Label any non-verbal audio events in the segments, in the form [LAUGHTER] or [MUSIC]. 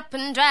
up and drive.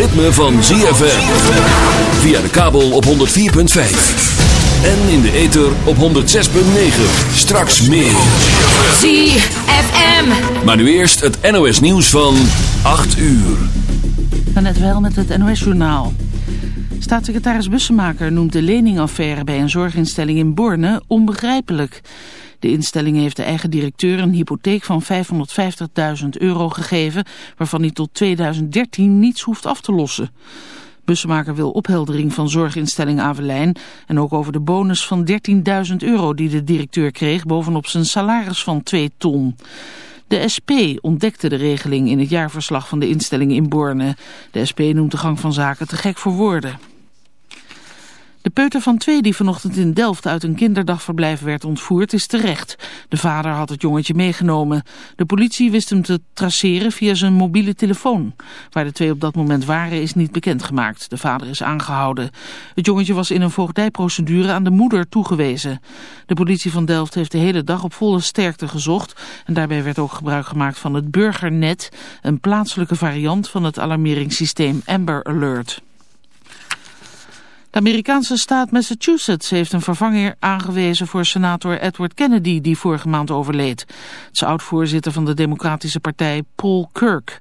ritme van ZFM. Via de kabel op 104.5. En in de ether op 106.9. Straks meer. ZFM. Maar nu eerst het NOS nieuws van 8 uur. Van het wel met het NOS journaal. Staatssecretaris Bussemaker noemt de leningaffaire bij een zorginstelling in Borne onbegrijpelijk... De instelling heeft de eigen directeur een hypotheek van 550.000 euro gegeven... waarvan hij tot 2013 niets hoeft af te lossen. Bussenmaker wil opheldering van zorginstelling Avelijn... en ook over de bonus van 13.000 euro die de directeur kreeg... bovenop zijn salaris van 2 ton. De SP ontdekte de regeling in het jaarverslag van de instelling in Borne. De SP noemt de gang van zaken te gek voor woorden. De peuter van twee die vanochtend in Delft uit een kinderdagverblijf werd ontvoerd is terecht. De vader had het jongetje meegenomen. De politie wist hem te traceren via zijn mobiele telefoon. Waar de twee op dat moment waren is niet bekendgemaakt. De vader is aangehouden. Het jongetje was in een voogdijprocedure aan de moeder toegewezen. De politie van Delft heeft de hele dag op volle sterkte gezocht. En daarbij werd ook gebruik gemaakt van het Burgernet, een plaatselijke variant van het alarmeringssysteem Amber Alert. De Amerikaanse staat Massachusetts heeft een vervanger aangewezen voor senator Edward Kennedy die vorige maand overleed. Het is oud-voorzitter van de democratische partij Paul Kirk.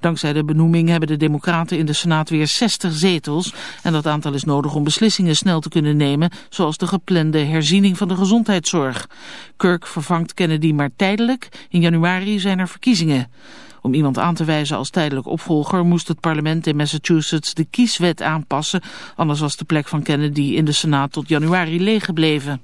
Dankzij de benoeming hebben de democraten in de senaat weer 60 zetels en dat aantal is nodig om beslissingen snel te kunnen nemen, zoals de geplande herziening van de gezondheidszorg. Kirk vervangt Kennedy maar tijdelijk, in januari zijn er verkiezingen. Om iemand aan te wijzen als tijdelijk opvolger moest het parlement in Massachusetts de kieswet aanpassen, anders was de plek van Kennedy in de Senaat tot januari leeg gebleven.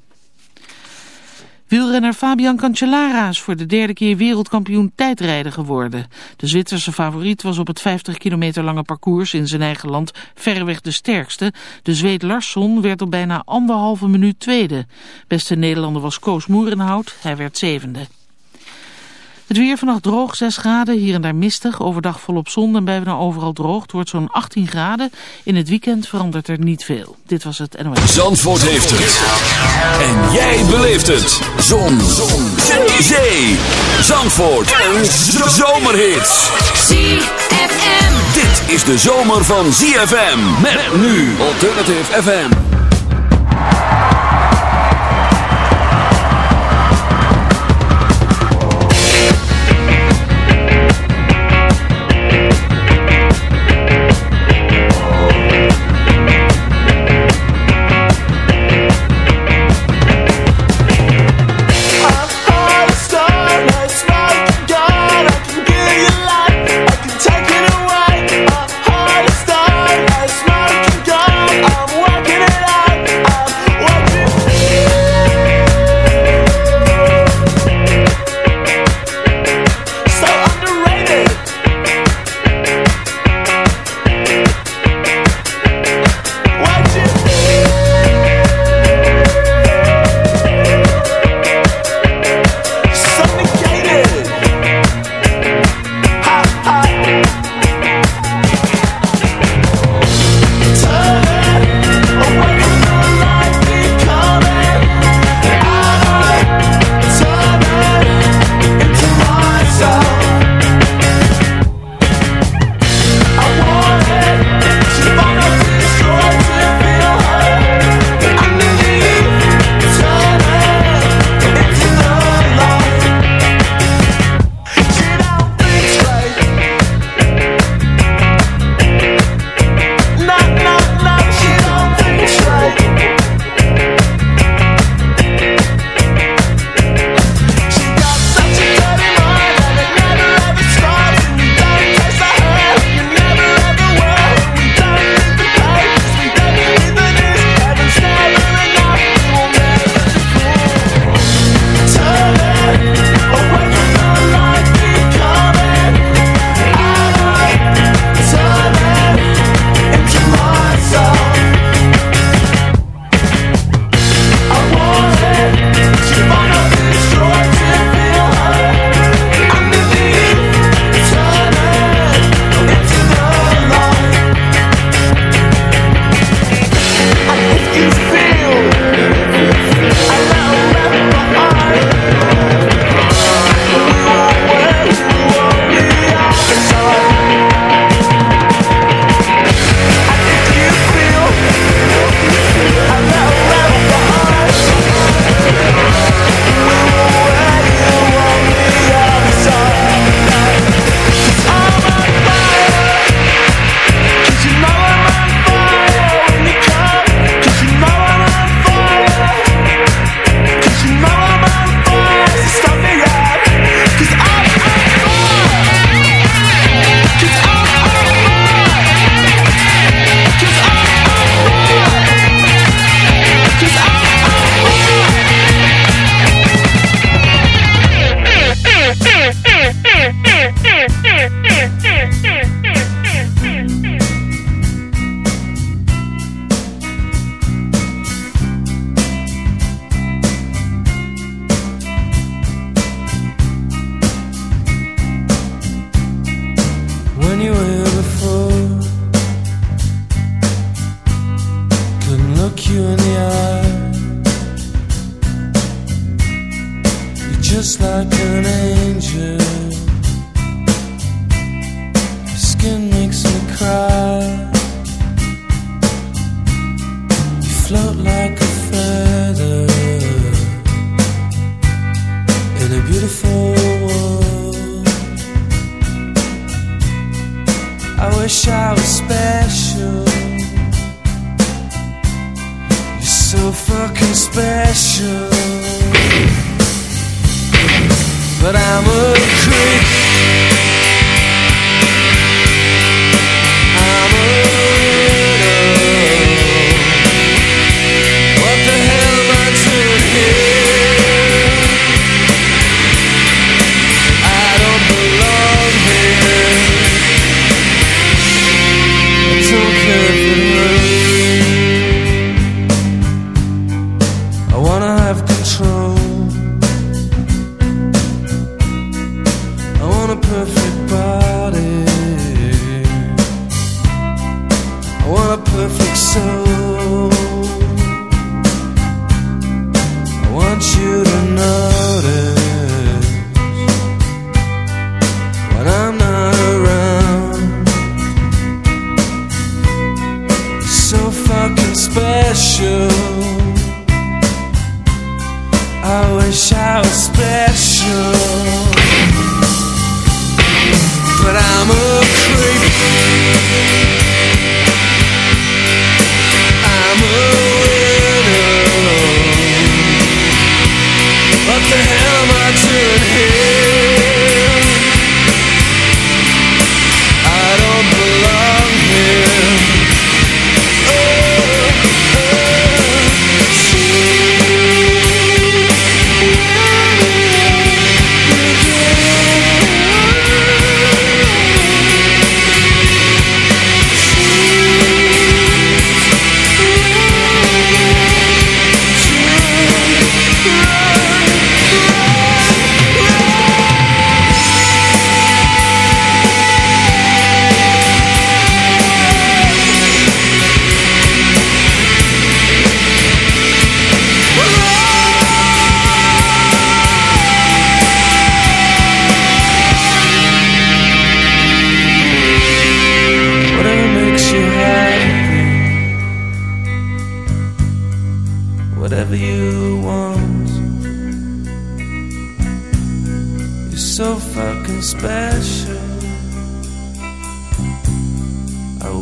Wielrenner Fabian Cancellara is voor de derde keer wereldkampioen tijdrijden geworden. De Zwitserse favoriet was op het 50 kilometer lange parcours in zijn eigen land verreweg de sterkste. De Zweed Larsson werd op bijna anderhalve minuut tweede. Beste Nederlander was Koos Moerenhout, hij werd zevende. Het weer vannacht droog, 6 graden, hier en daar mistig. Overdag volop zon en bijna overal droog. Het wordt zo'n 18 graden. In het weekend verandert er niet veel. Dit was het NOS. Zandvoort heeft het. En jij beleeft het. Zon. Zon. Zee. Zandvoort. Een zomerhit. ZFM. Dit is de zomer van ZFM. Met nu Alternative FM.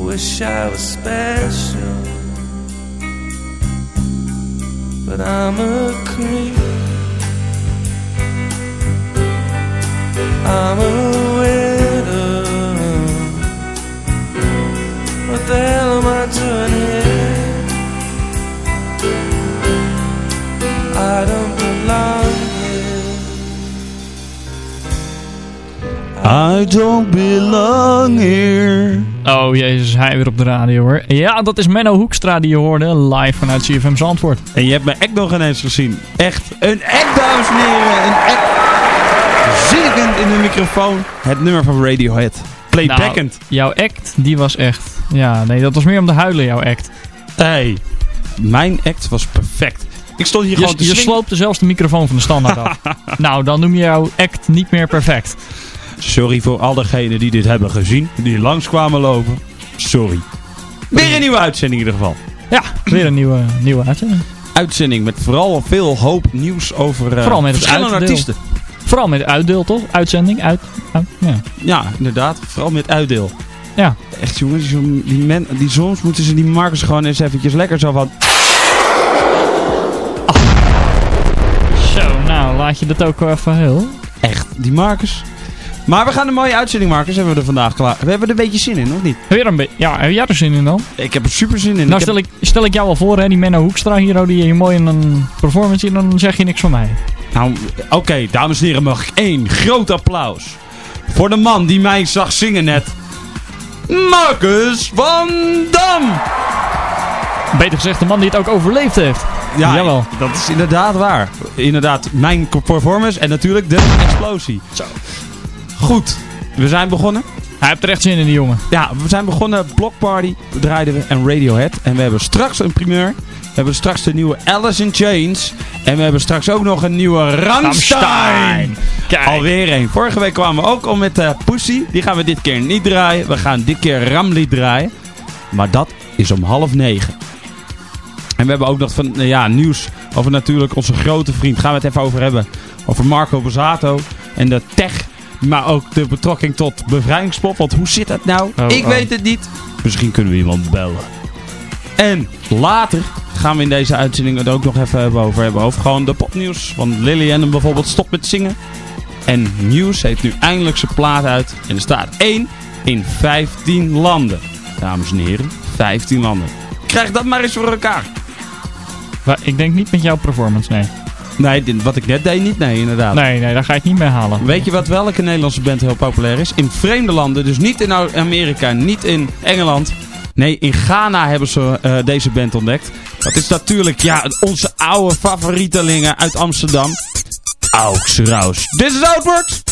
Wish I was special. But I'm a creep. I'm a widow. What the hell am I doing here? I don't belong here. I don't belong here. Oh jezus, hij weer op de radio hoor. Ja, dat is Menno Hoekstra die je hoorde live vanuit CFM Zandvoort. En je hebt mijn act nog ineens gezien. Echt, een act, dames en heren. Een act. Zinkend in de microfoon. Het nummer van Radiohead. Playbackend. Nou, jouw act, die was echt... Ja, nee, dat was meer om te huilen, jouw act. Hey, mijn act was perfect. Ik stond hier Je, gewoon te je sloopte zelfs de microfoon van de standaard af. [LAUGHS] nou, dan noem je jouw act niet meer perfect. Sorry voor al degenen die dit hebben gezien. Die langs kwamen lopen. Sorry. Weer een nieuwe uitzending in ieder geval. Ja, weer een nieuwe, nieuwe uitzending. Uitzending met vooral veel hoop nieuws over eh, Vooral met het verschillende uitdeel. artiesten. Vooral met uitdeel, toch? Uitzending, uit... uit ja. Ja, inderdaad. Vooral met uitdeel. ja. Echt jongens, die, men, die soms moeten ze die Marcus gewoon eens eventjes lekker zo van... Zo, nou, laat je dat ook wel even heel. Echt, die Marcus. Maar we gaan een mooie uitzending, Marcus, hebben we er vandaag klaar. We hebben er een beetje zin in, of niet? Heb je er, een ja, heb jij er zin in dan? Ik heb er super zin in. Nou Ik heb- stel ik, stel ik jou al voor, hè, die Menno Hoekstra hier, oh, die hier mooi in een performance in, dan zeg je niks van mij. Nou, oké, dames en heren, mag ik één groot applaus voor de man die mij zag zingen net. Marcus van Dam! Beter gezegd, de man die het ook overleefd heeft. Ja, Jawel. dat is inderdaad waar. Inderdaad, mijn performance en natuurlijk de explosie. Zo. Goed, we zijn begonnen. Hij heeft er echt zin in, die jongen. Ja, we zijn begonnen. Block Party draaiden we en Radiohead. En we hebben straks een primeur. We hebben straks de nieuwe Alice in Chains. En we hebben straks ook nog een nieuwe Ramstein. Alweer een. Vorige week kwamen we ook al met eh Pussy. Die gaan we dit keer niet draaien. We gaan dit keer Ramli draaien. Maar dat is om half negen. En we hebben ook nog van, eh, ja, nieuws over natuurlijk onze grote vriend. Gaan we het even over hebben. Over Marco Borsato. En de tech. Maar ook de betrokking tot bevrijdingspop. Want hoe zit dat nou? Oh, Ik oh. weet het niet. Misschien kunnen we iemand bellen. En later gaan we in deze uitzending het ook nog even hebben over hebben. Over gewoon de popnieuws. Want Lily Allen bijvoorbeeld stopt met zingen. En News heeft nu eindelijk zijn plaat uit. En er staat 1 in 15 landen. Dames en heren, 15 landen. Krijg dat maar eens voor elkaar. Maar Ik denk niet met jouw performance, nee. Nee, dit- wat ik net deed niet. Nee, inderdaad. Nee, nee, daar ga het niet mee halen. Weet je wat welke Nederlandse band heel populair is? In vreemde landen, dus niet in Amerika, niet in Engeland. Nee, in Ghana hebben ze eh, deze band ontdekt. Dat is natuurlijk ja, onze oude favorietelingen uit Amsterdam. Aux Raus. This is Outward!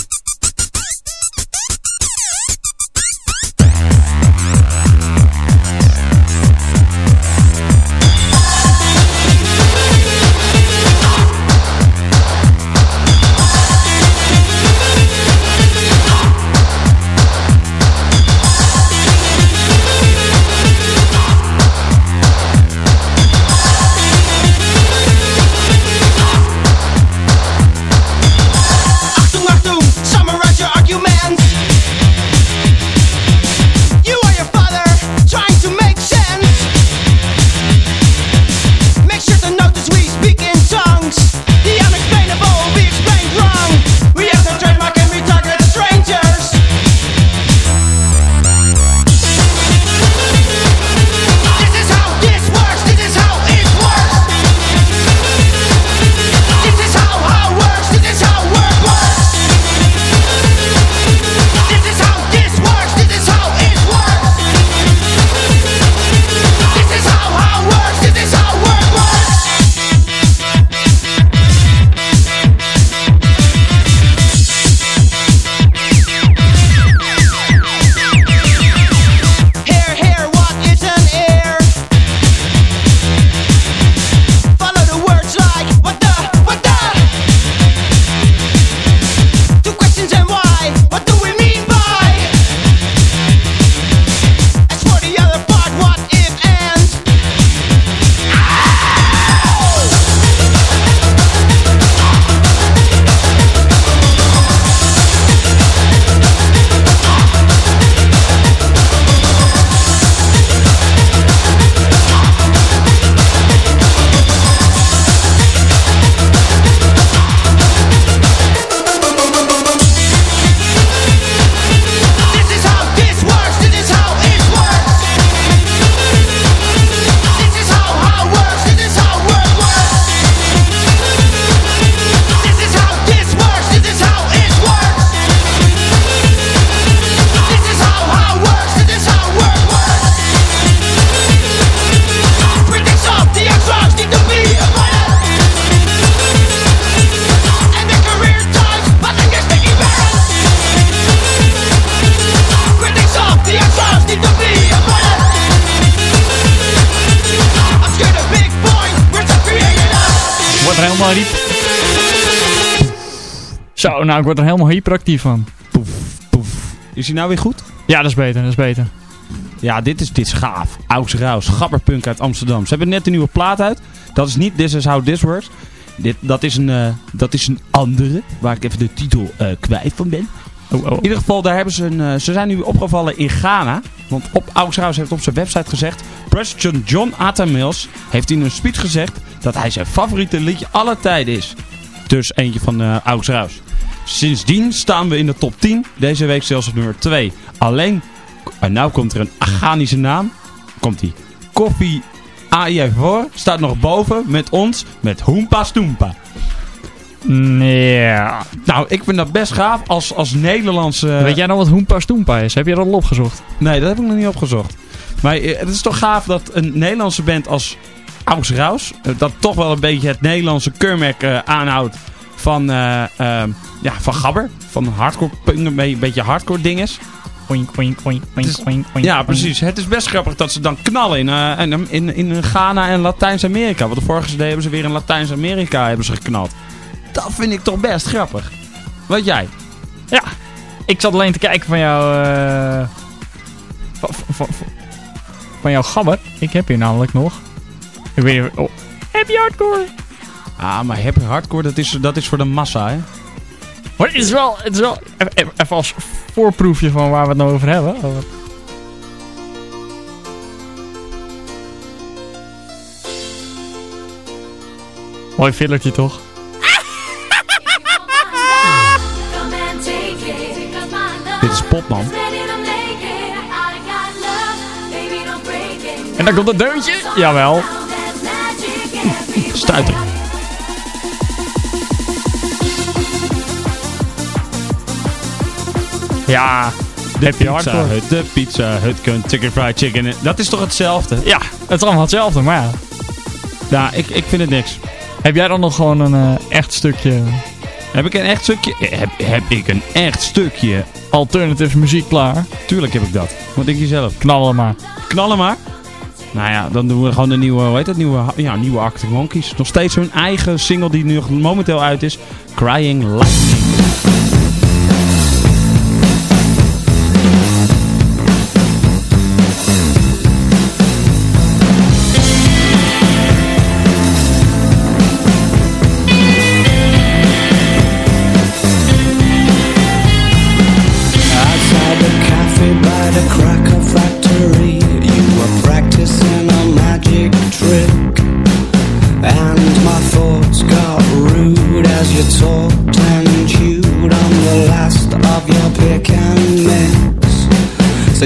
Zo, nou, ik word er helemaal hyperactief van. Poef, poef. Is hij nou weer goed? Ja, dat is beter, dat is beter. Ja, dit is, dit is gaaf. Aux Raus, gabberpunk uit Amsterdam. Ze hebben net een nieuwe plaat uit. Dat is niet This Is How This Works. Dit, dat, is een, eh, dat is een andere, waar ik even de titel eh, kwijt van ben. Oh, oh. In ieder geval, daar hebben ze, een, eh, ze zijn nu opgevallen in Ghana. Want op Aux Raus heeft op zijn website gezegd... President John Atta Mills heeft in een speech gezegd... dat hij zijn favoriete liedje aller tijden is. Dus eentje van eh Aux Raus. Sindsdien staan we in de top 10. Deze week zelfs op nummer 2. Alleen, en nou komt er een Aganische naam. Komt die. Koffie AIV staat nog boven met ons met Hoempa Stoempa. Ja. Nou, ik vind dat best gaaf als, als Nederlandse... Weet jij nou wat Hoempa Stoempa is? Heb je dat al opgezocht? Nee, dat heb ik nog niet opgezocht. Maar eh, het is toch gaaf dat een Nederlandse band als Aus Raus... eh, dat toch wel een beetje het Nederlandse keurmerk eh, aanhoudt van, eh, ja, van gabber. Van hardcore punk, een beetje- hardcore dinges. oink, oink, oink, oink, Ja, precies. Het is best grappig dat ze dan knallen in, eh, in, in, in Ghana en Latijns-Amerika. Want de vorige CD hebben ze weer in Latijns-Amerika hebben ze geknald. Dat vind ik toch best grappig. Wat jij? Ja, ik zat alleen te kijken van jou... eh, van, van, jouw gabber. Ik heb hier namelijk nog. Ik weet niet... Oh. Heb je hardcore? Ah, maar happy hardcore, dat is, dat is voor de massa, hè? Maar het is wel... Het is wel even, als voorproefje van waar we het nou over hebben. Oh, Mooi fillertje toch? Dit is pop, man. is ready to make it. I got love, baby, don't break it. En dan komt het deuntje. Jawel. Stuiter. Ja, De Happy Pizza Hardcore. Hut, de Pizza Hut, Kentucky Fried Chicken. Dat is toch hetzelfde? ja, het is allemaal hetzelfde, maar ja. Ja, ik, ik vind het niks. Heb jij dan nog gewoon een eh, echt stukje Heb ik een echt stukje? Heb, heb ik een echt stukje? alternative muziek klaar? Tuurlijk heb ik dat. Wat denk je zelf? Knallen maar. Knallen maar. Nou ja, dan doen we gewoon de nieuwe, hoe heet het? Nieuwe, ja, nieuwe Arctic Monkeys. Nog steeds hun eigen single die nu momenteel uit is. Crying Lightning.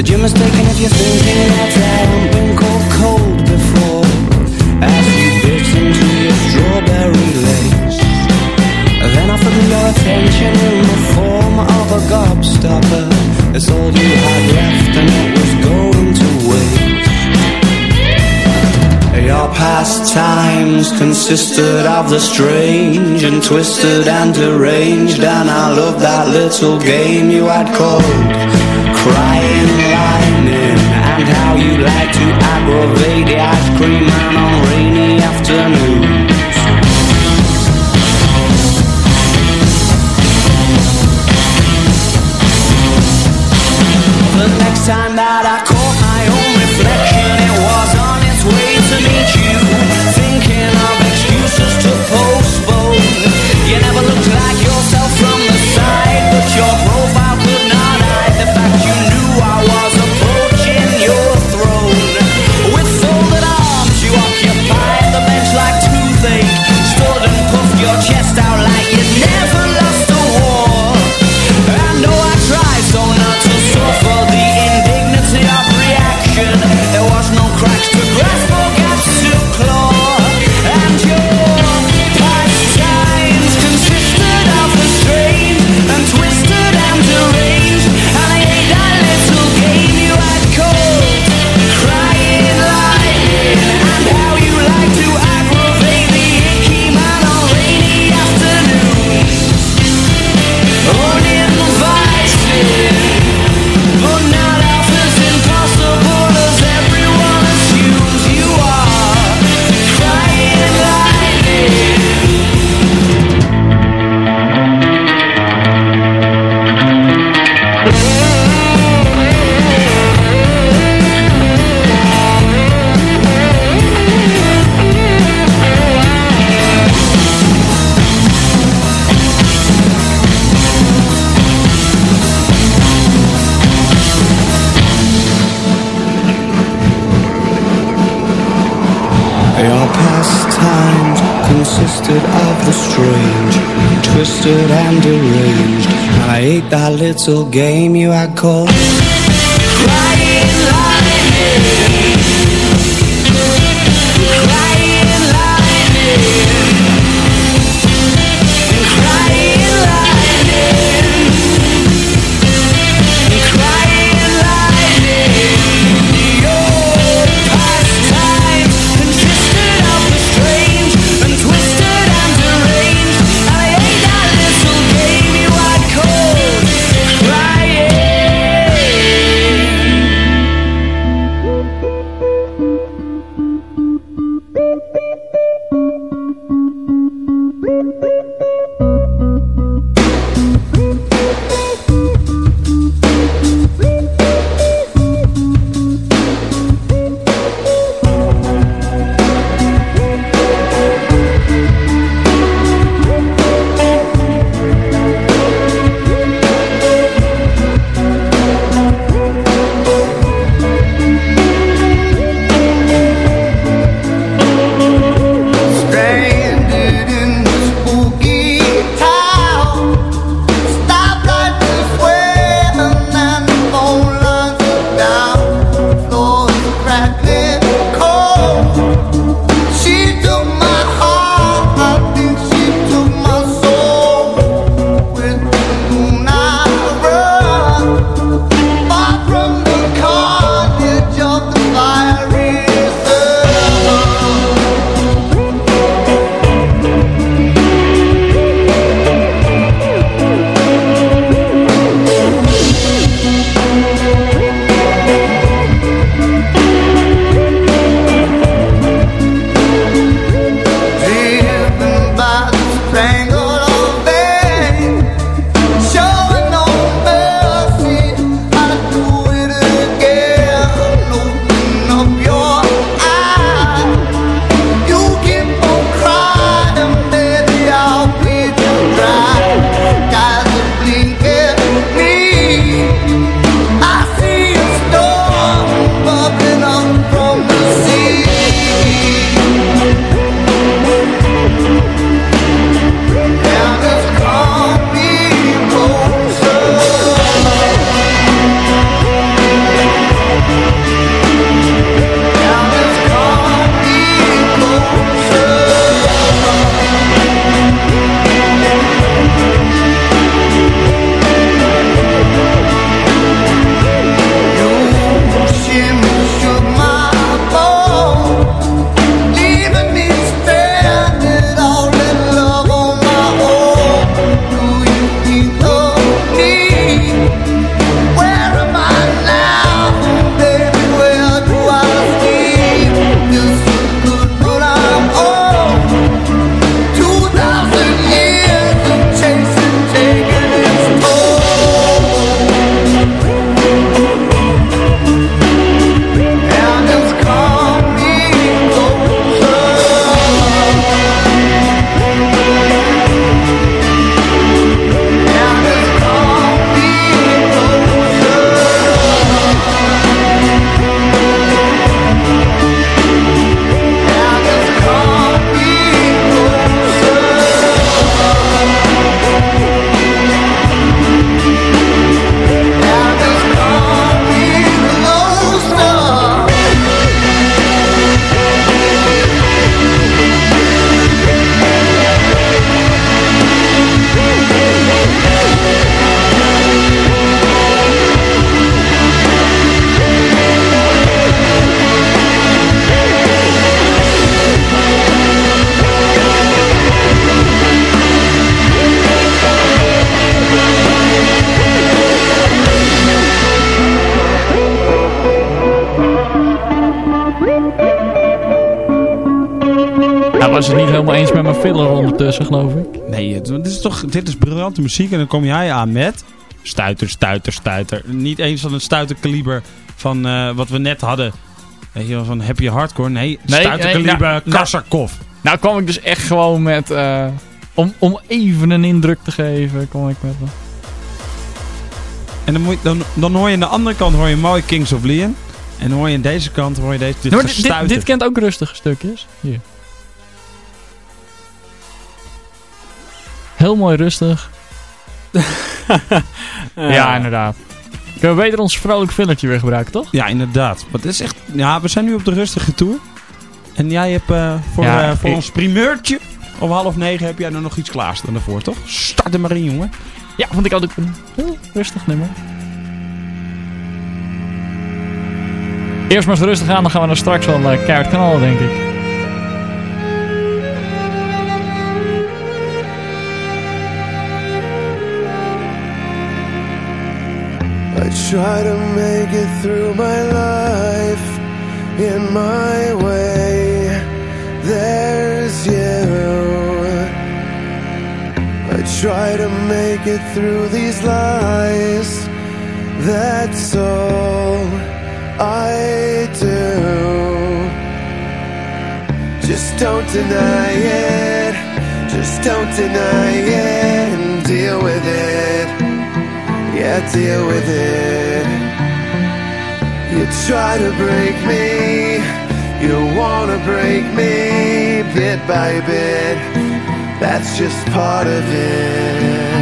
Said you're mistaken if you're thinking that I haven't been called cold before. As you bit into your strawberry lace. Then I felt your attention in the form of a gobstopper. It's all you had left and it was going to waste. Your pastimes consisted of the strange and twisted and deranged, and I loved that little game you had called Crying you like to aggravate the ice cream man on rainy afternoons. The next time that of the strange, twisted and deranged. I ate that little game you had called geloof ik. Nee, het- dit is toch dit is briljante muziek. En dan kom jij aan met stuiter, stuiter, stuiter. Niet eens van het stuiterkaliber van eh, wat we net hadden. Weet je wel, van Happy Hardcore. Nee, Nee, stuiterkaliber nee, nou, Karsakov. Nou kwam ik dus echt gewoon met... eh, om, om even een indruk te geven, kwam ik met... En dan, moet je, dan, dan hoor je aan de andere kant hoor je mooi Kings of Leon. En dan hoor je aan deze kant hoor je deze, dit Nou, dit, dit kent ook rustige stukjes. Hier. Heel mooi rustig. [LAUGHS] ja, inderdaad. Kunnen we beter ons vrolijk fillertje weer gebruiken, toch? Ja, inderdaad. Want het is echt, ja, we zijn nu op de rustige tour. En jij hebt eh, voor, Ja, eh, voor ik- ons primeurtje om half negen heb jij er nog iets klaarstaan daarvoor, toch? Start er maar in, jongen. Ja, vond ik altijd een heel rustig nummer. Eerst maar eens rustig aan, dan gaan we er straks wel uh, keihard knallen, denk ik. I try to make it through my life in my way. There's you. I try to make it through these lies. That's all I do. Just don't deny it. Just don't deny it and deal with it. Yeah, deal with it. You try to break me, you wanna break me bit by bit. That's just part of it.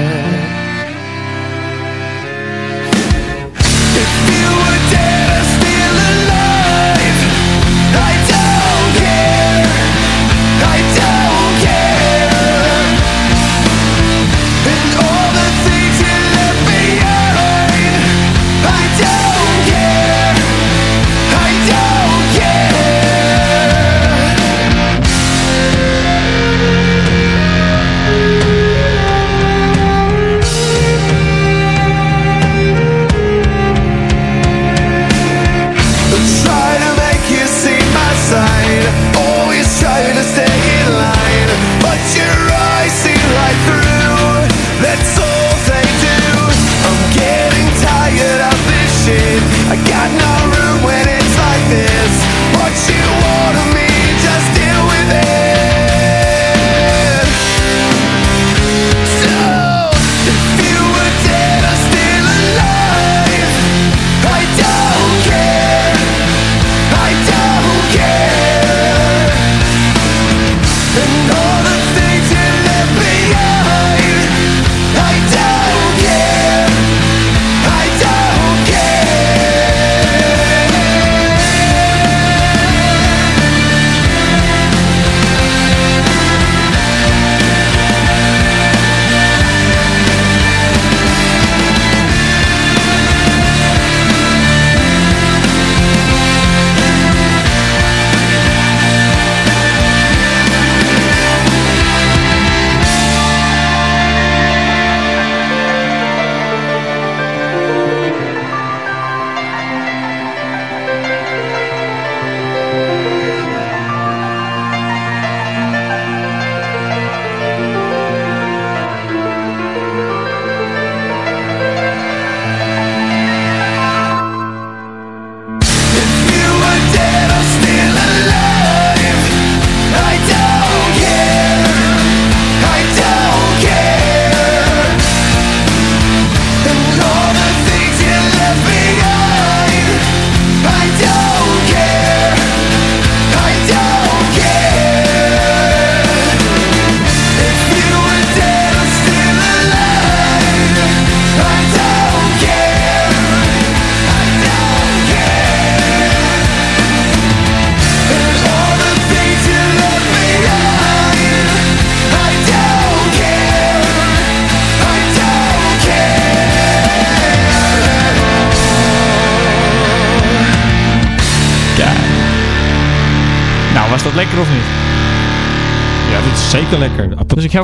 mistake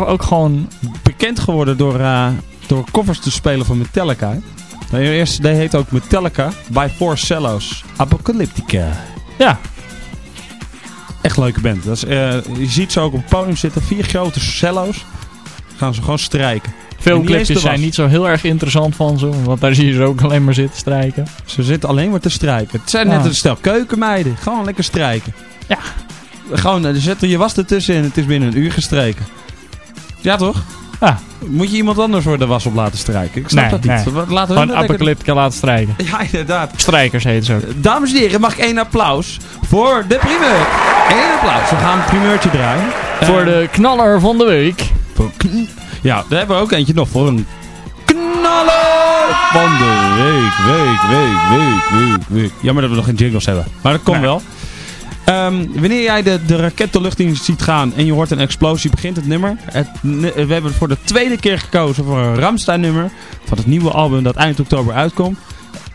ook gewoon... Bekend geworden door, eh, door covers te spelen van Metallica. hè. De eerste CD heet ook Metallica by Four Cellos. Apocalyptica. Ja. echt leuke band. Dat is, eh, je ziet ze ook op het podium zitten. Vier grote cello's. Gaan ze gewoon strijken. Veel En niet eens clipjes de zijn niet zo heel erg interessant van ze. Want daar zie je ze ook alleen maar zitten strijken. Ze zitten alleen maar te strijken. Het zijn net Ah. een stel keukenmeiden. Gewoon lekker strijken. Ja. Gewoon, eh, er zet je was ertussen en het is binnen een uur gestreken. Ja, toch? Ja. Moet je iemand anders voor de was op laten strijken? Ik snap Nee, dat niet. nee. Laten we Gewoon apocalyptica laten strijken. Ja, inderdaad. Strijkers heten ze ook. Dames en heren, mag ik één applaus voor de primeur? Eén applaus. We gaan een primeurtje draaien. Voor Eh, de knaller van de week. Ja, daar hebben we ook eentje nog voor een knaller van de week, week, week, week, week, week. Jammer dat we nog geen jingles hebben. Maar dat komt Nee. wel. Ehm, wanneer jij de, de raket de lucht in ziet gaan en je hoort een explosie, begint het nummer. Het, ne- we hebben voor de tweede keer gekozen voor een Ramstein nummer. Van het nieuwe album dat eind oktober uitkomt.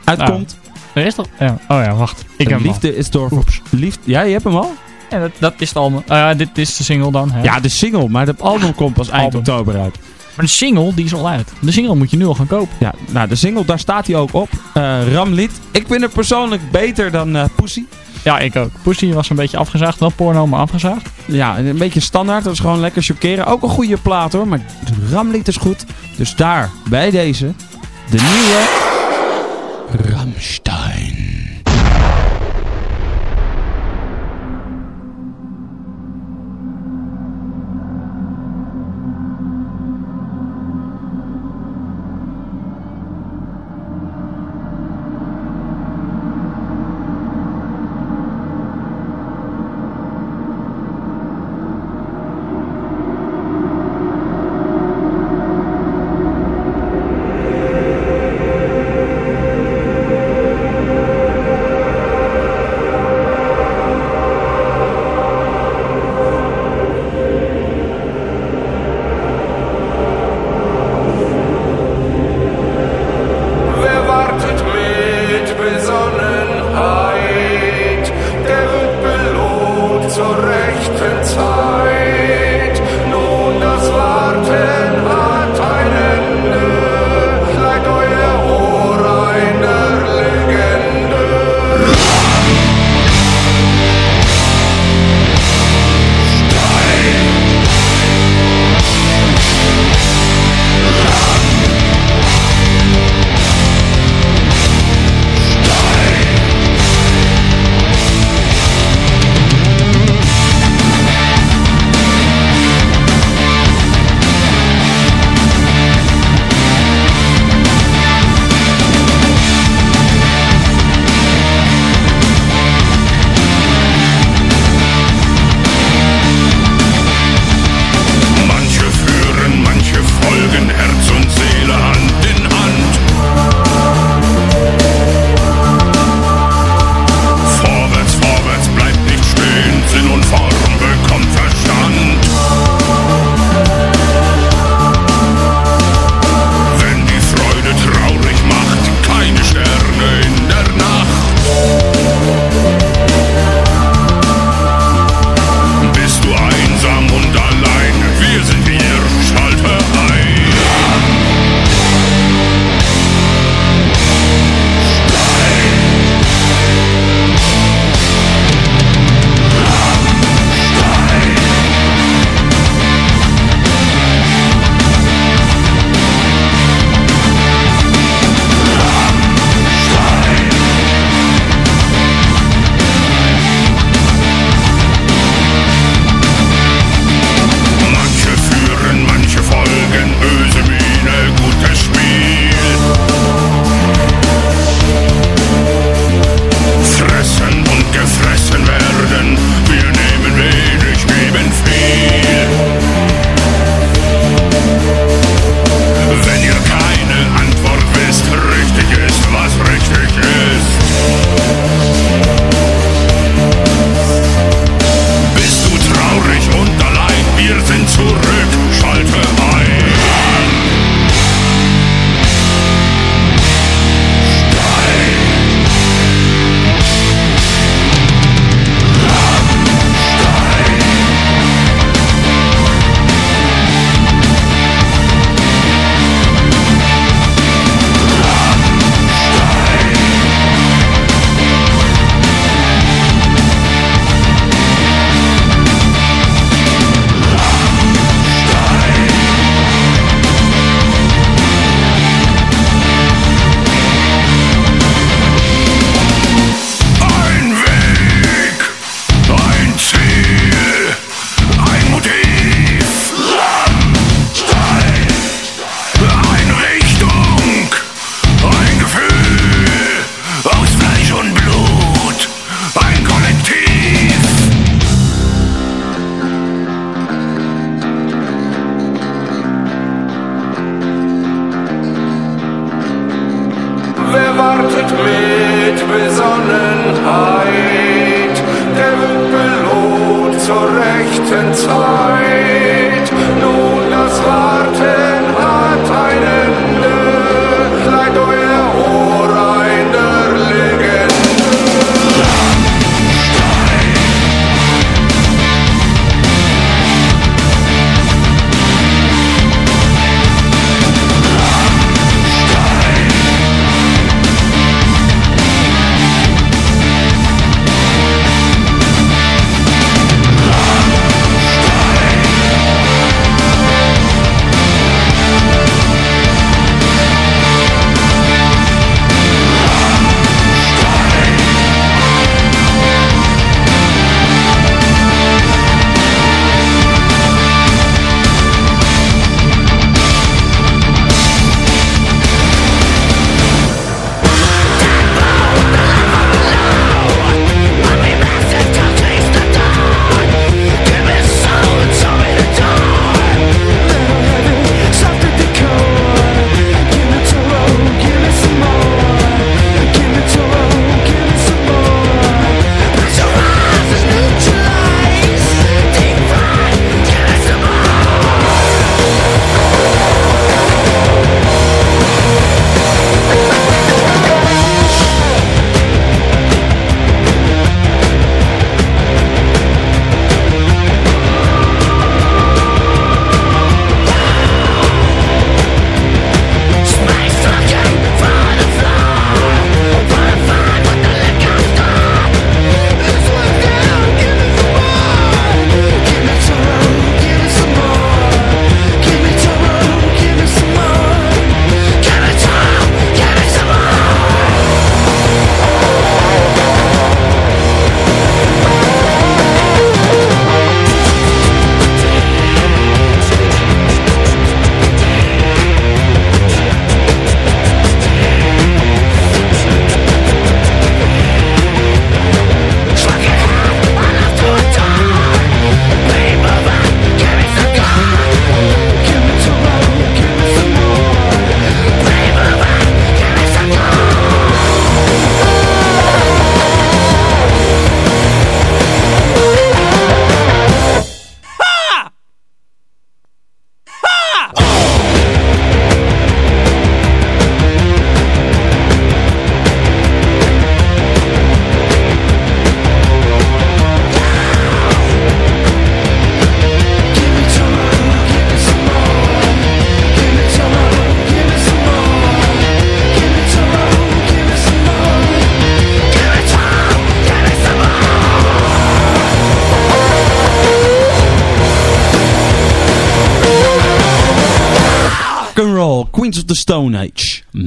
Uitkomt. Er is toch... Ja. Oh ja, wacht. Ik heb hem al. liefde is door... Liefde, ja, je hebt hem al? Ja, dat, dat is het album. Ah dit is de single dan. Hè? Ja, de single. Maar het album komt pas eind album. oktober uit. Maar de single, die is al uit. De single moet je nu al gaan kopen. Ja, nou, de single, daar staat hij ook op. Eh Ramlied. Ik vind het persoonlijk beter dan eh Pussy. Ja, ik ook. Pussy was een beetje afgezaagd. Wel porno, maar afgezaagd. Ja, een beetje standaard. Dat is gewoon lekker chockeren. Ook een goede plaat hoor. Maar Ramlied is goed. Dus daar, bij deze, de nieuwe Ramstein.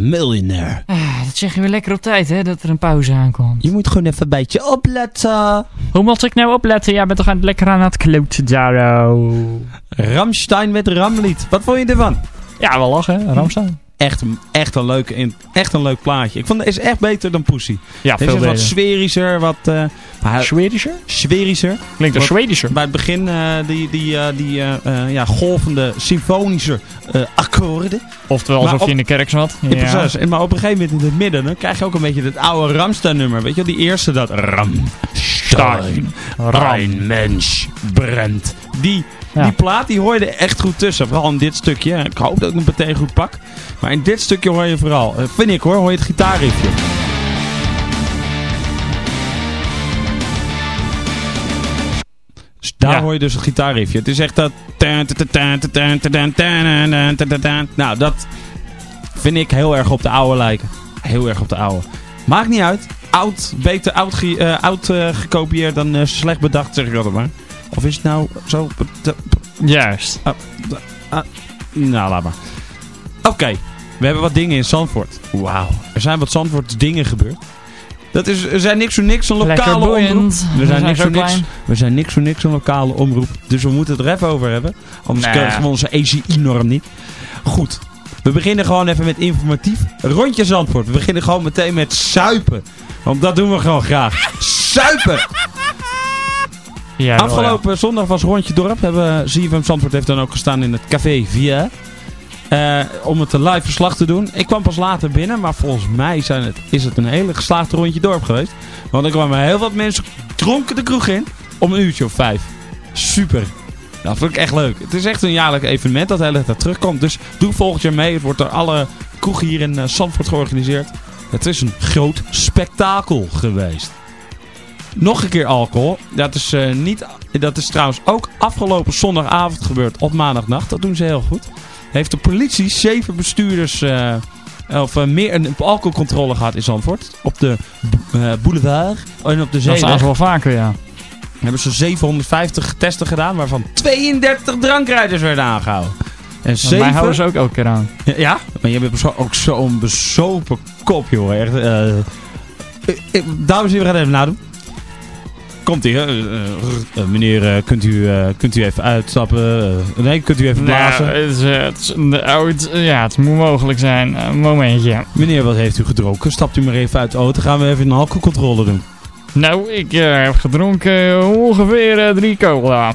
Millionaire. Ah, dat zeg je weer lekker op tijd, hè, dat er een pauze aankomt. Je moet gewoon even een beetje opletten. Hoe moet ik nou opletten? Jij bent toch aan het lekker aan het kloten, Jaro? Ramstein met Ramlied. Wat vond je ervan? Ja, wel lachen, hè, Ramstein. Echt, echt, een leuk, in- echt een leuk plaatje. Ik vond het is echt beter dan Pussy. Ja, Deze veel is wat sferischer, wat eh maar- Zwedischer? sferischer. Klinkt als Zwedischer. Bij het begin eh, die, die, eh, die eh, eh, ja, golvende symfonische eh, akkoorden. Oftewel alsof op- je in de kerk zat. Ja. Precies. Maar op een gegeven moment in het midden, dan krijg je ook een beetje het oude Ramstein nummer. Weet je wel, die eerste dat Ramstein, ein Mensch brennt. Die, Ja. die plaat die hoor je er echt goed tussen. Vooral in dit stukje. Ik hoop dat ik hem meteen goed pak. Maar in dit stukje hoor je vooral, eh, vind ik hoor, hoor je het gitaarriffje. Dus daar Ja. hoor je dus het gitaarriffje. Het is echt dat... Nou, dat vind ik heel erg op de oude lijken. Heel erg op de oude. Maakt niet uit. Oud, beter oud, ge- eh, oud eh, gekopieerd dan eh, slecht bedacht, zeg ik altijd maar. Of is het nou zo... Juist. Nou, laat maar. Oké, we hebben wat dingen in Zandvoort. Wauw. Er zijn wat Zandvoorts dingen gebeurd. Dat is, er zijn niks voor niks een lokale omroep. We zijn, niks zo voor niks, we zijn niks voor niks een lokale omroep. Dus we moeten het er even over hebben. Anders krijgen we onze ACI-norm niet. Goed. We beginnen gewoon even met informatief. Rondje Zandvoort. We beginnen gewoon meteen met suipen. Want dat doen we gewoon graag. Suipen! Ja, Afgelopen zondag was Rondje Dorp. Hebben, ZFM Zandvoort heeft dan ook gestaan in het café Via. Eh, om het een live verslag te doen. Ik kwam pas later binnen, maar volgens mij zijn het, is het een hele geslaagde Rondje Dorp geweest. Want er kwamen heel wat mensen dronken de kroeg in om een uurtje of vijf. Super. Dat vond ik echt leuk. Het is echt een jaarlijk evenement dat hele tijd terugkomt. Dus doe volgend jaar mee. Het wordt door alle kroegen hier in eh, Zandvoort georganiseerd. Het is een groot spektakel geweest. Nog een keer alcohol. Dat is, eh, niet, dat is trouwens ook afgelopen zondagavond gebeurd op maandagnacht. Dat doen ze heel goed. Heeft de politie zeven bestuurders eh, of eh, meer een alcoholcontrole gehad in Zandvoort. Op de bo- boulevard en op de Dat zee. staan ze wel vaker, ja. Hebben ze 750 testen gedaan, waarvan 32 drankrijders werden aangehouden. En Want Mij houden ze zeven... ook elke keer aan. Ja, maar je bent ook zo'n besopen kop, joh. Echt, dames en heren, we gaan even nadoen. Komt ie, meneer, eh, kunt, u, eh, kunt u even uitstappen? Eh, nee, kunt u even blazen? Nou, het, is, eh, het, is, een oud, ja, het moet mogelijk zijn. Een momentje. Meneer, wat heeft u gedronken? Stapt u maar even uit de auto. Gaan we even een alcoholcontrole doen. Nou, ik eh, heb gedronken ongeveer eh, drie cola.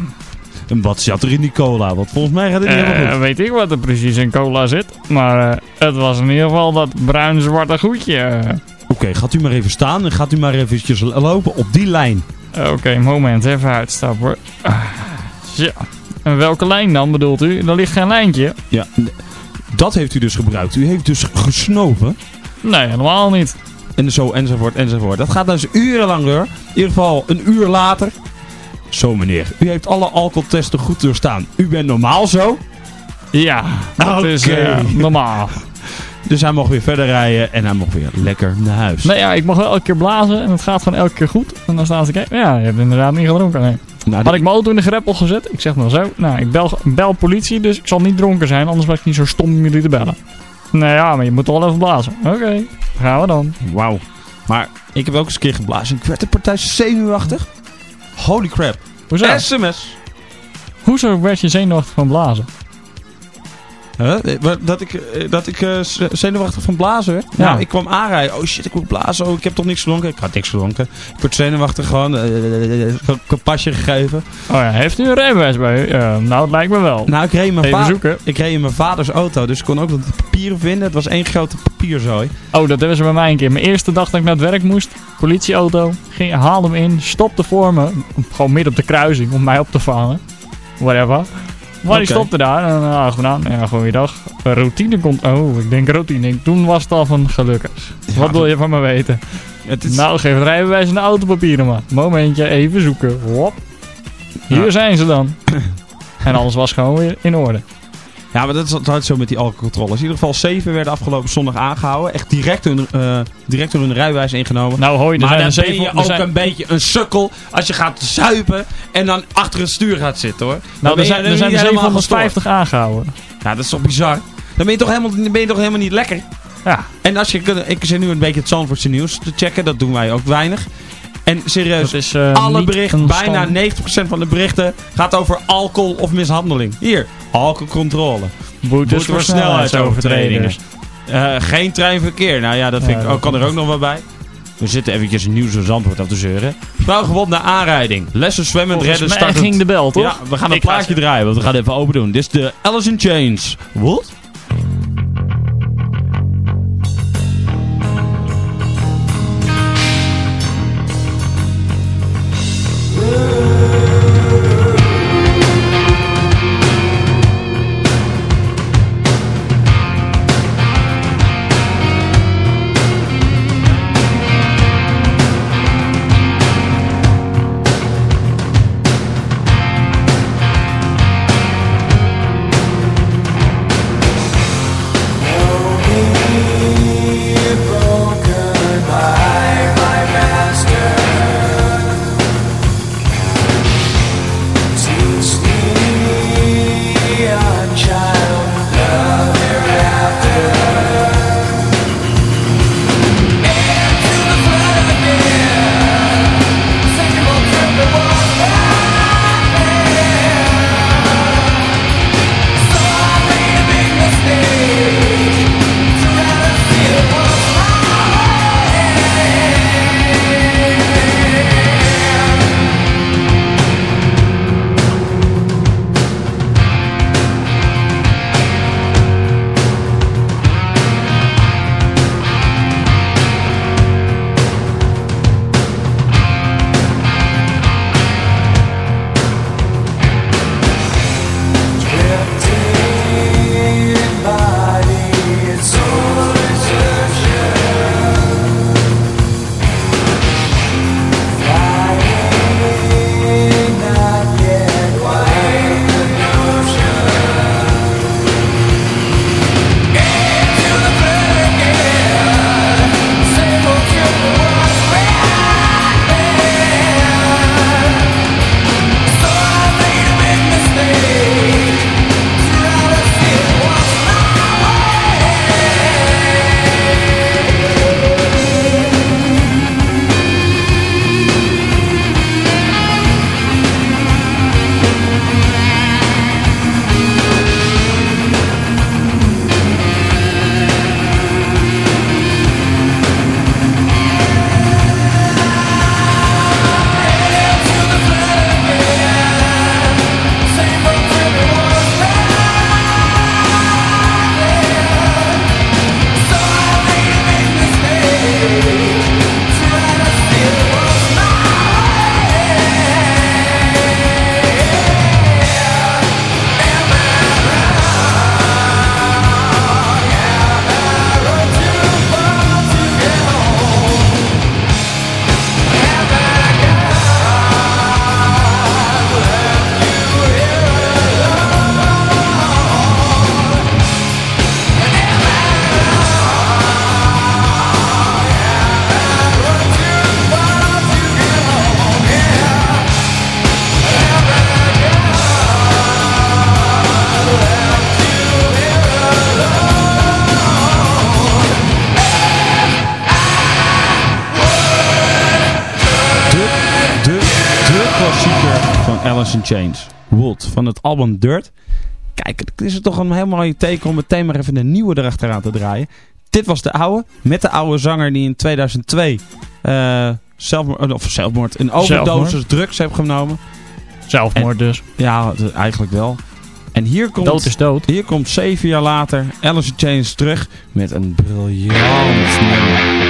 En wat zat er in die cola? Want volgens mij gaat het niet Eh, helemaal goed. weet ik wat er precies in cola zit. Maar eh, het was in ieder geval dat bruin-zwarte goedje. Eh, Oké, gaat u maar even staan en gaat u maar eventjes lopen op die lijn. Oké, moment, even uitstappen hoor. Ah, ja. En welke lijn dan bedoelt u? Er ligt geen lijntje. Ja, dat heeft u dus gebruikt. U heeft dus gesnoven. Nee, helemaal niet. En zo enzovoort enzovoort. Dat gaat dus urenlang door. In ieder geval een uur later. Zo meneer, u heeft alle alcoholtesten goed doorstaan. U bent normaal zo. Ja, dat is eh, normaal. Dus hij mocht weer verder rijden en hij mocht weer lekker naar huis. Nee, ja, ik mag wel elke keer blazen en het gaat gewoon elke keer goed. En dan staan ze kijken, ja, je hebt inderdaad niet gedronken. Nee. Nou, Had ik mijn auto in de greppel gezet? Ik zeg maar zo. Nou, ik bel, bel politie, dus ik zal niet dronken zijn. Anders was ik niet zo stom om jullie te bellen. Nou ja, maar je moet toch wel even blazen. Oké, gaan we dan. Wauw. Maar ik heb ook eens een keer geblazen. Ik werd de partij zenuwachtig. Holy crap. Hoezo? SMS. Hoezo werd je zenuwachtig van blazen? Huh? Eh, Dat ik, eh, dat ik eh, zenuwachtig van blazen werd? Ja. Nou, ik kwam aanrijden. Oh shit, ik moet blazen. Oh, ik heb toch niks gedronken? Ik had niks gedronken. Ik werd zenuwachtig gewoon. ik een pasje gegeven. Oh ja, heeft u een rijbewijs bij u? Nou, het lijkt me wel. Nou, ik reed, in mijn Even va- zoeken. ik reed in mijn vaders auto. Dus ik kon ook wat papieren vinden. Het was één grote papierzooi. Oh, dat hebben ze bij mij een keer. Mijn eerste dag dat ik naar het werk moest, politieauto, ging, haalde hem in, stopte voor me, gewoon midden op de kruising om mij op te vangen. Whatever. Maar die stopte daar en uh, gedaan. Ja, goeiedag. Routine komt. Oh, ik denk routine. Toen was het al van gelukkig. Wat wil je van me weten? Het is, Nou, geef het rijbewijs en de autopapieren maar. Momentje, even zoeken. Hop. Hier Ja. zijn ze dan. en alles was gewoon weer in orde. Ja, maar dat is altijd zo met die alcoholcontroles. In ieder geval zeven werden afgelopen zondag aangehouden. Echt direct hun, eh direct door hun rijbewijs ingenomen. Nou, hoi, er maar zijn dan er ben je ook zijn- een beetje een sukkel als je gaat zuipen en dan achter het stuur gaat zitten hoor. Nou, er je zijn er, zijn er helemaal 750 aangehouden. Ja, dat is toch bizar? Dan ben je toch helemaal, ben je toch helemaal niet lekker. Ja, En als je, ik zit nu een beetje het Zandvoortse nieuws te checken. Dat doen wij ook weinig. En serieus, is eh, alle berichten, bijna stand- 90% van de berichten gaat over alcohol of mishandeling. Hier, alcoholcontrole. boetes Boete voor snelheidsovertredingen. Eh, geen treinverkeer. Nou ja, dat vind Ja, ik kan er ook nog wel bij. We zitten eventjes een nieuws in Zandvoort af te zeuren. Vrouw gewond na aanrijding. Lessen zwemmen Volgens redden mij starten. ging de bel, toch? Ja, we gaan een Ik plaatje draaien, want we gaan even open doen. Dit is de Alice in Chains. Wat? Alice in Chains. Wood van het album Dirt. Kijk, het is toch een heel mooi teken om meteen maar even een nieuwe erachteraan te draaien. Dit was de oude, met de oude zanger die in 2002 eh zelfmoord, of zelfmoord, een overdosis Zelfmoord. drugs heeft genomen. Zelfmoord dus. Ja, eigenlijk wel. En hier komt, Dood is dood. hier komt zeven jaar later Alice in Chains terug met een briljant nummer.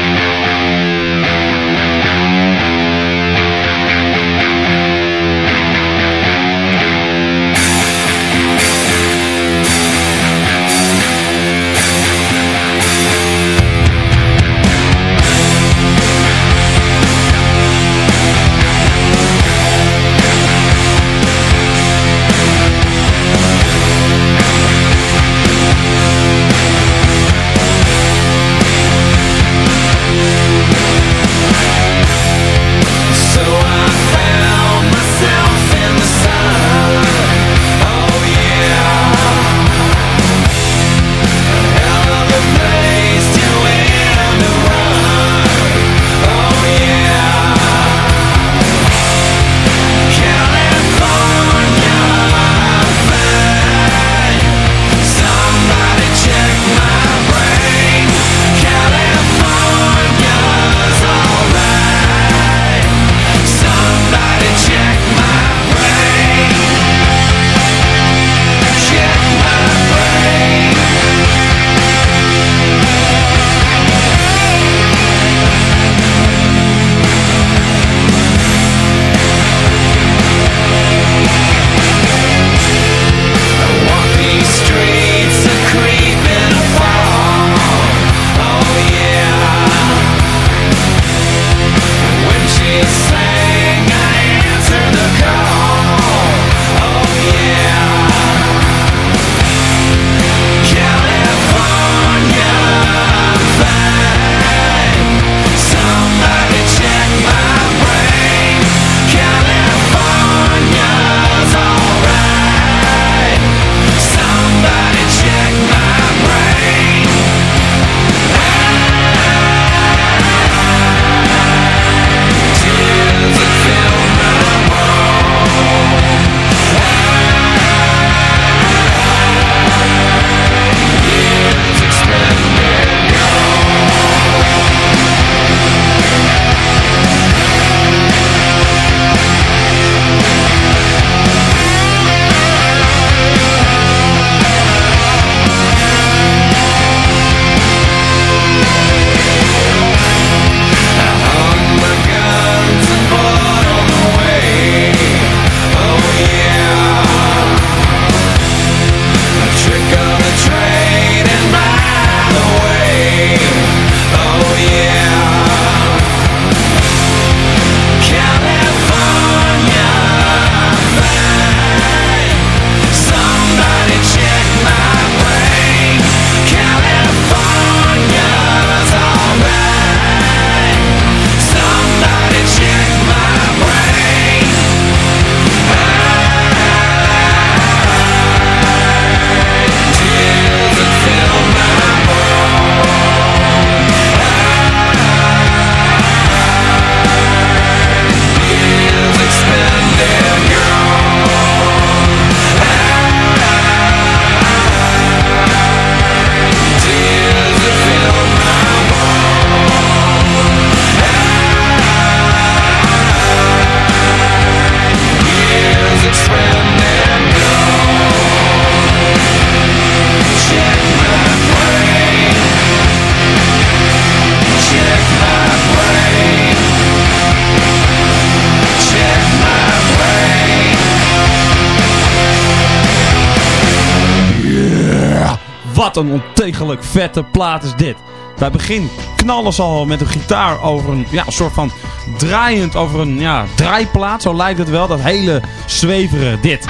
Wat een ontegelijk vette plaat is dit. Bij het begin knallen ze al met een gitaar over een ja, een soort van draaiend over een ja, draaiplaat. Zo lijkt het wel. Dat hele zweveren dit.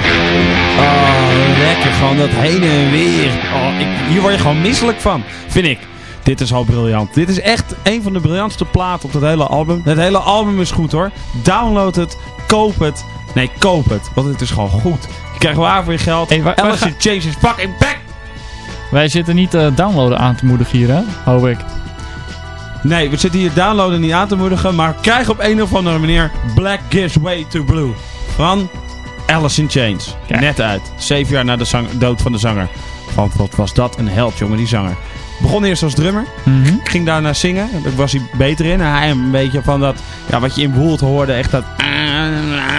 Oh, lekker. Gewoon dat heen en weer. Oh, ik, hier word je gewoon misselijk van. Vind ik. Dit is al briljant. Dit is echt een van de briljantste platen op het hele album. Het hele album is goed hoor. Download het. Koop het. Nee, koop het. Want het is gewoon goed. Je krijgt waar voor je geld. Hey, waar- waar is fucking back. Wij zitten niet eh, downloaden aan te moedigen hier, hè? Hoop ik. Nee, we zitten hier downloaden niet aan te moedigen. Maar krijg op een of andere manier Black Gives Way to Blue. Van Alice in Chains. Kijk. Net uit. Zeven jaar na de zang- dood van de zanger. Want wat was dat een held, jongen, die zanger. Begon eerst als drummer. Mhm. Ging daarna zingen. Daar was hij beter in. En hij een beetje van dat... Ja, wat je in Woeld hoorde. Echt dat...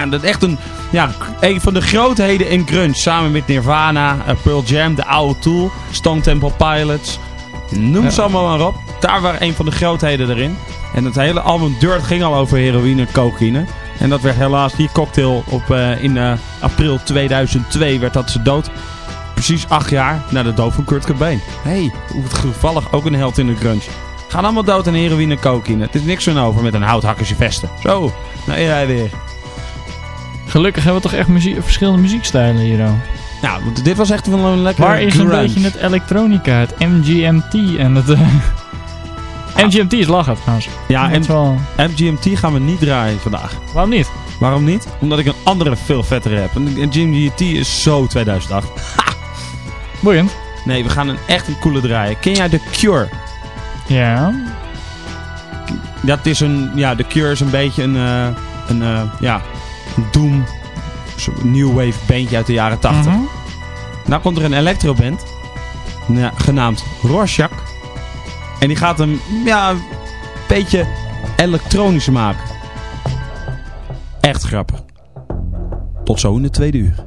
Dat echt een... Ja, een van de grootheden in grunge. Samen met Nirvana, eh, Pearl Jam, de oude Tool, Stone Temple Pilots. Noem ze allemaal maar op. Daar waren een van de grootheden erin. En het hele album Dirt ging al over heroïne en cocaïne. En dat werd helaas die cocktail op, eh, in eh, april 2002 werd dat ze dood. Precies acht jaar na de dood van Kurt Cobain. hey, hoe het ook een held in de grunge. Gaan allemaal dood aan heroïne en cocaïne. Het is niks van over met een houthakkersje vesten. Zo, nou jij weer. Gelukkig hebben we toch echt muziek, verschillende muziekstijlen hier. oh. Nou, dit was echt wel een lekker Waar is een beetje het elektronica, het MGMT en het... eh, MGMT is lachen trouwens. Ja, en wel... MGMT gaan we niet draaien vandaag. Waarom niet? Waarom niet? Omdat ik een andere veel vettere heb. En MGMT is zo 2008. Boeiend. Nee, we gaan een echt een coole draaien. Ken jij The Cure? Ja. Dat is een, ja, The Cure is een beetje een, eh, een, eh, ja, doom, zo'n new wave bandje uit de jaren 80. Mhm. Nou komt er een electroband, ja, genaamd Rorschach. En die gaat hem, ja, een beetje elektronisch maken. Echt grappig. Tot zo in de tweede uur.